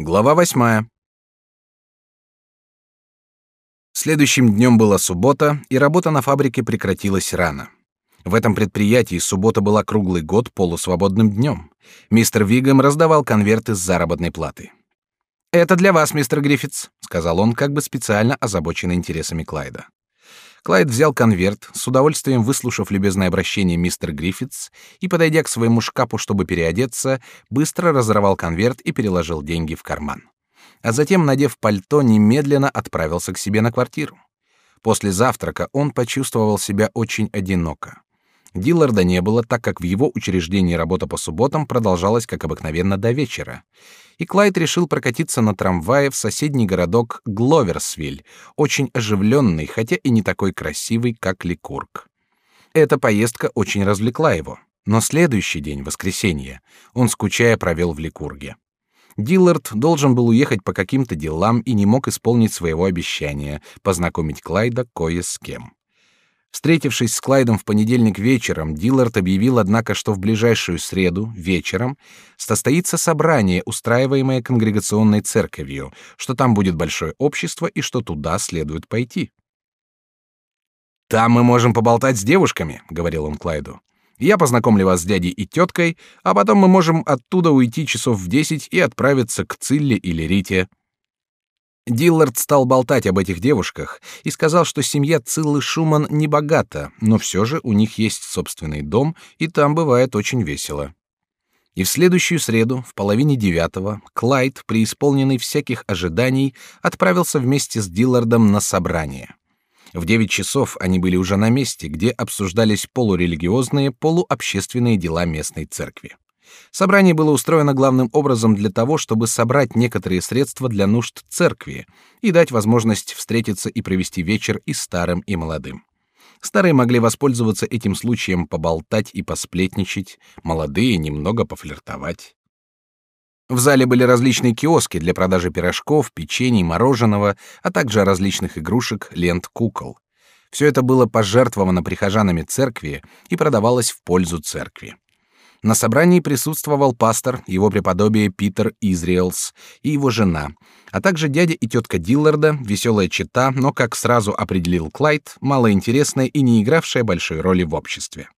Глава восьмая. Следующим днем была суббота, и работа на фабрике прекратилась рано. В этом предприятии суббота была круглый год полусвободным днем. Мистер Вигам раздавал конверты с заработной платы. «Это для вас, мистер Гриффитс», — сказал он, как бы специально озабоченный интересами Клайда. Клайд взял конверт, с удовольствием выслушав любезное обращение мистер Гриффитс, и, подойдя к своему шкафу, чтобы переодеться, быстро разорвал конверт и переложил деньги в карман. А затем, надев пальто, немедленно отправился к себе на квартиру. После завтрака он почувствовал себя очень одиноко. Дилларда не было, так как в его учреждении работа по субботам продолжалась как обыкновенно до вечера. И Клайд решил прокатиться на трамвае в соседний городок Гловерсвиль, очень оживленный, хотя и не такой красивый, как Ликург. Эта поездка очень развлекла его, но следующий день, воскресенье, он скучая провел в Ликурге. Диллард должен был уехать по каким-то делам и не мог исполнить своего обещания познакомить Клайда кое с кем. Встретившись с Клайдом в понедельник вечером, Диллард объявил, однако, что в ближайшую среду вечером состоится собрание, устраиваемое конгрегационной церковью, что там будет большое общество и что туда следует пойти. «Там мы можем поболтать с девушками», — говорил он Клайду. «Я познакомлю вас с дядей и теткой, а потом мы можем оттуда уйти часов в десять и отправиться к Цилле или Рите. Диллард стал болтать об этих девушках и сказал, что семья Циллы Шуман не богата, но все же у них есть собственный дом, и там бывает очень весело. И в следующую среду, в половине девятого, Клайд, преисполненный всяких ожиданий, отправился вместе с Диллардом на собрание. В девять часов они были уже на месте, где обсуждались полурелигиозные, полуобщественные дела местной церкви. Собрание было устроено главным образом для того, чтобы собрать некоторые средства для нужд церкви и дать возможность встретиться и провести вечер и старым, и молодым. Старые могли воспользоваться этим случаем поболтать и посплетничать, молодые немного пофлиртовать. В зале были различные киоски для продажи пирожков, печений, мороженого, а также различных игрушек, лент, кукол. Все это было пожертвовано прихожанами церкви и продавалось в пользу церкви. На собрании присутствовал пастор, его преподобие Питер Изриэлс и его жена, а также дядя и тетка Дилларда, веселая чета, но, как сразу определил Клайд, малоинтересная и не игравшая большой роли в обществе.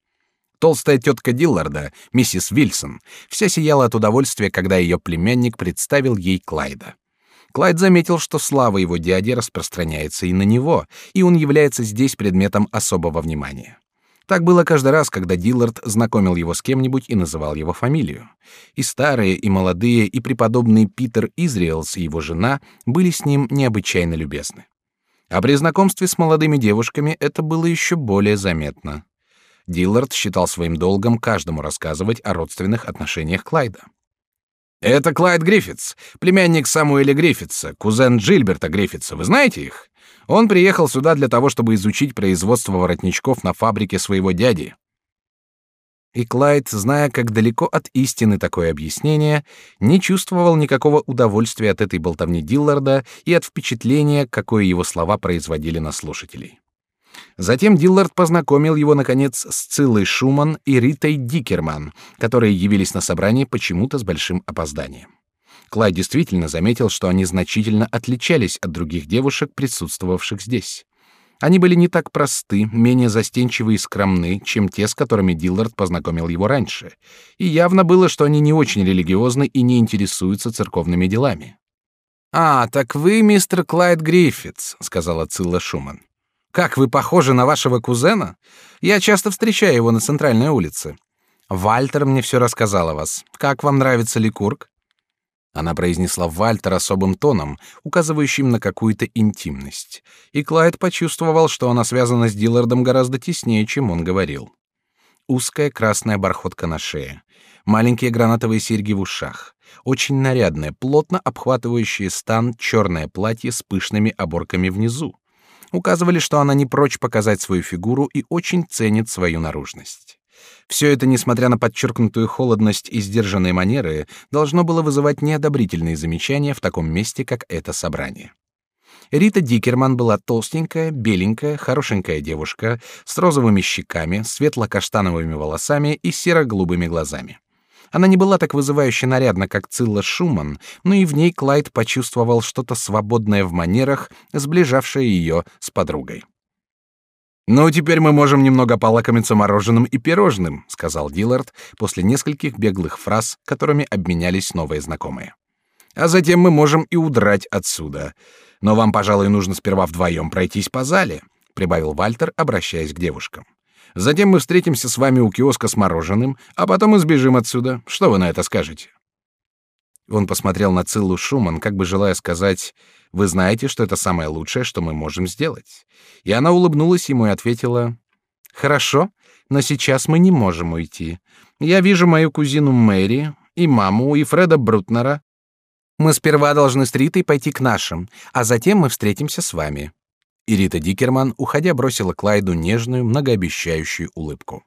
Толстая тетка Дилларда, миссис Вильсон, вся сияла от удовольствия, когда ее племянник представил ей Клайда. Клайд заметил, что слава его дяди распространяется и на него, и он является здесь предметом особого внимания. Так было каждый раз, когда Диллард знакомил его с кем-нибудь и называл его фамилию. И старые, и молодые, и преподобный Питер Изриэлс и его жена были с ним необычайно любезны. А при знакомстве с молодыми девушками это было еще более заметно. Диллард считал своим долгом каждому рассказывать о родственных отношениях Клайда. «Это Клайд Гриффитс, племянник Самуэля Гриффитса, кузен Джильберта Гриффитса. Вы знаете их?» Он приехал сюда для того, чтобы изучить производство воротничков на фабрике своего дяди. И Клайд, зная, как далеко от истины такое объяснение, не чувствовал никакого удовольствия от этой болтовни Дилларда и от впечатления, какое его слова производили на слушателей. Затем Диллард познакомил его, наконец, с Циллой Шуман и Ритой Дикерман, которые явились на собрание почему-то с большим опозданием. Клай действительно заметил, что они значительно отличались от других девушек, присутствовавших здесь. Они были не так просты, менее застенчивы и скромны, чем те, с которыми Диллард познакомил его раньше, и явно было, что они не очень религиозны и не интересуются церковными делами. «А, так вы мистер Клайд Гриффитс», — сказала Цилла Шуман. «Как вы похожи на вашего кузена? Я часто встречаю его на центральной улице. Вальтер мне все рассказал о вас. Как вам нравится Ликург?» Она произнесла Вальтер особым тоном, указывающим на какую-то интимность, и Клайд почувствовал, что она связана с Диллардом гораздо теснее, чем он говорил. Узкая красная бархотка на шее, маленькие гранатовые серьги в ушах, очень нарядное, плотно обхватывающее стан черное платье с пышными оборками внизу, указывали, что она не прочь показать свою фигуру и очень ценит свою наружность. Все это, несмотря на подчеркнутую холодность и сдержанные манеры, должно было вызывать неодобрительные замечания в таком месте, как это собрание. Рита Дикерман была толстенькая, беленькая, хорошенькая девушка с розовыми щеками, светло-каштановыми волосами и серо-голубыми глазами. Она не была так вызывающе нарядна, как Цилла Шуман, но и в ней Клайд почувствовал что-то свободное в манерах, сближавшее ее с подругой. «Ну, теперь мы можем немного полакомиться мороженым и пирожным», — сказал Диллард после нескольких беглых фраз, которыми обменялись новые знакомые. «А затем мы можем и удрать отсюда. Но вам, пожалуй, нужно сперва вдвоем пройтись по зале», — прибавил Вальтер, обращаясь к девушкам. «Затем мы встретимся с вами у киоска с мороженым, а потом и сбежим отсюда. Что вы на это скажете?» Он посмотрел на Циллу Шуман, как бы желая сказать вы знаете, что это самое лучшее, что мы можем сделать. И она улыбнулась ему и ответила: Хорошо, но сейчас мы не можем уйти. Я вижу мою кузину Мэри и маму и Фреда Брутнера. Мы сперва должны с Ритой пойти к нашим, а затем мы встретимся с вами. И Рита Дикерман, уходя, бросила Клайду нежную, многообещающую улыбку.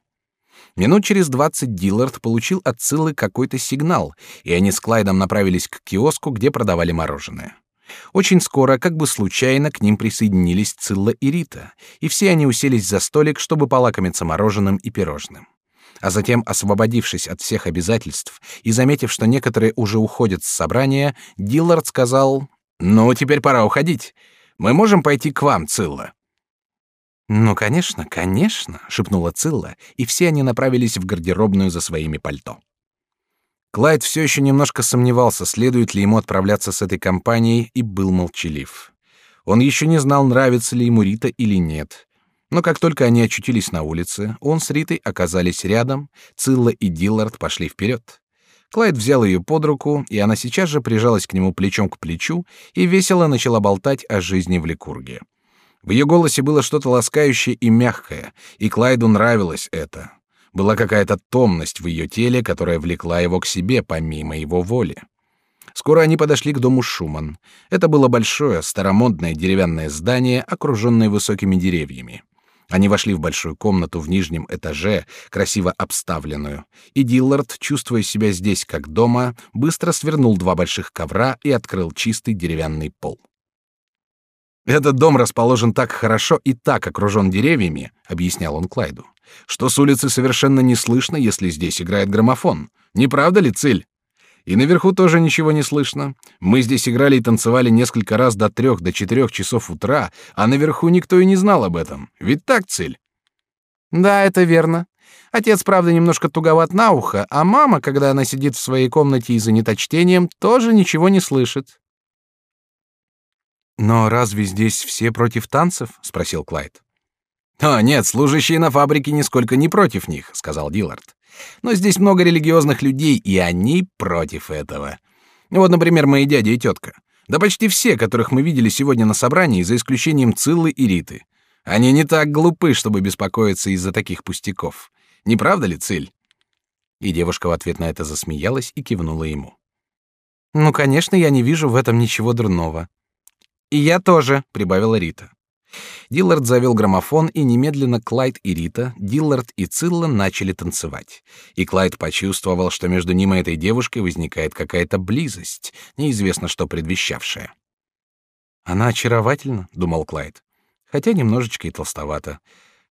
Минут через двадцать Диллард получил от Циллы какой-то сигнал, и они с Клайдом направились к киоску, где продавали мороженое. Очень скоро, как бы случайно, к ним присоединились Цилла и Рита, и все они уселись за столик, чтобы полакомиться мороженым и пирожным. А затем, освободившись от всех обязательств и заметив, что некоторые уже уходят с собрания, Диллард сказал: "Ну, теперь пора уходить. Мы можем пойти к вам, Цилла". "Ну, конечно, конечно", шепнула Цилла, и все они направились в гардеробную за своими пальто. Клайд все еще немножко сомневался, следует ли ему отправляться с этой компанией, и был молчалив. Он еще не знал, нравится ли ему Рита или нет. Но как только они очутились на улице, он с Ритой оказались рядом, Цилла и Диллард пошли вперед. Клайд взял ее под руку, и она сейчас же прижалась к нему плечом к плечу и весело начала болтать о жизни в Ликурге. В ее голосе было что-то ласкающее и мягкое, и Клайду нравилось это. Была какая-то томность в ее теле, которая влекла его к себе помимо его воли. Скоро они подошли к дому Шуман. Это было большое, старомодное деревянное здание, окруженное высокими деревьями. Они вошли в большую комнату в нижнем этаже, красиво обставленную, и Диллард, чувствуя себя здесь как дома, быстро свернул два больших ковра и открыл чистый деревянный пол. Этот дом расположен так хорошо и так окружен деревьями, объяснял он Клайду, что с улицы совершенно не слышно, если здесь играет граммофон. Не правда ли, Циль? И наверху тоже ничего не слышно. Мы здесь играли и танцевали несколько раз до трех, до четырех часов утра, а наверху никто и не знал об этом. Ведь так, Циль? Да, это верно. Отец, правда, немножко туговат на ухо, а мама, когда она сидит в своей комнате и занята чтением, тоже ничего не слышит. Но разве здесь все против танцев? спросил Клайд. А нет, служащие на фабрике нисколько не против них, сказал Диллард. Но здесь много религиозных людей, и они против этого. Вот, например, мои дядя и тетка. Да почти все, которых мы видели сегодня на собрании, за исключением Циллы и Риты. Они не так глупы, чтобы беспокоиться из-за таких пустяков. Не правда ли, Циль? И девушка в ответ на это засмеялась и кивнула ему. Ну, конечно, я не вижу в этом ничего дурного. И я тоже, прибавила Рита. Диллард завел граммофон, и немедленно Клайд и Рита, Диллард и Цилла начали танцевать. И Клайд почувствовал, что между ним и этой девушкой возникает какая-то близость, неизвестно что предвещавшая. Она очаровательна, думал Клайд, хотя немножечко и толстовата.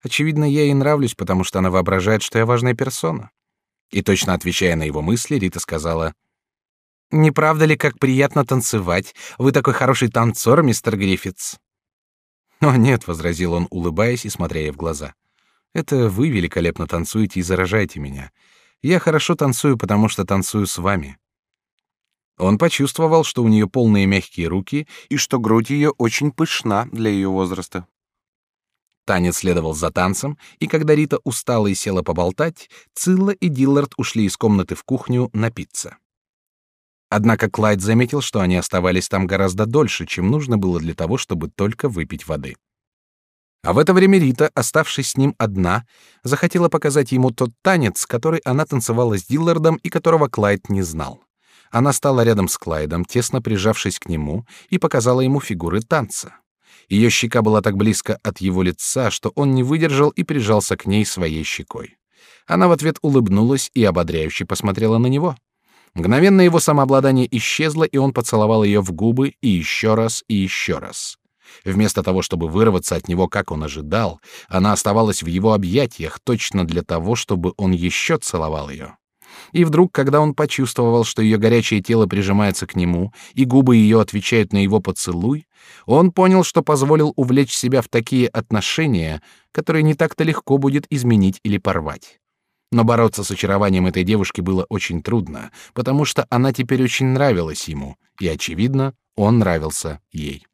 Очевидно, я ей нравлюсь, потому что она воображает, что я важная персона. И точно отвечая на его мысли, Рита сказала: не правда ли, как приятно танцевать? Вы такой хороший танцор, мистер Гриффитс. О нет, возразил он, улыбаясь и смотря ей в глаза. Это вы великолепно танцуете и заражаете меня. Я хорошо танцую, потому что танцую с вами. Он почувствовал, что у нее полные мягкие руки и что грудь ее очень пышна для ее возраста. Танец следовал за танцем, и когда Рита устала и села поболтать, Цилла и Диллард ушли из комнаты в кухню напиться. Однако Клайд заметил, что они оставались там гораздо дольше, чем нужно было для того, чтобы только выпить воды. А в это время Рита, оставшись с ним одна, захотела показать ему тот танец, который она танцевала с Диллардом и которого Клайд не знал. Она стала рядом с Клайдом, тесно прижавшись к нему, и показала ему фигуры танца. Ее щека была так близко от его лица, что он не выдержал и прижался к ней своей щекой. Она в ответ улыбнулась и ободряюще посмотрела на него. Мгновенно его самообладание исчезло, и он поцеловал ее в губы и еще раз и еще раз. Вместо того, чтобы вырваться от него, как он ожидал, она оставалась в его объятиях точно для того, чтобы он еще целовал ее. И вдруг, когда он почувствовал, что ее горячее тело прижимается к нему, и губы ее отвечают на его поцелуй, он понял, что позволил увлечь себя в такие отношения, которые не так-то легко будет изменить или порвать. Но бороться с очарованием этой девушки было очень трудно, потому что она теперь очень нравилась ему, и очевидно, он нравился ей.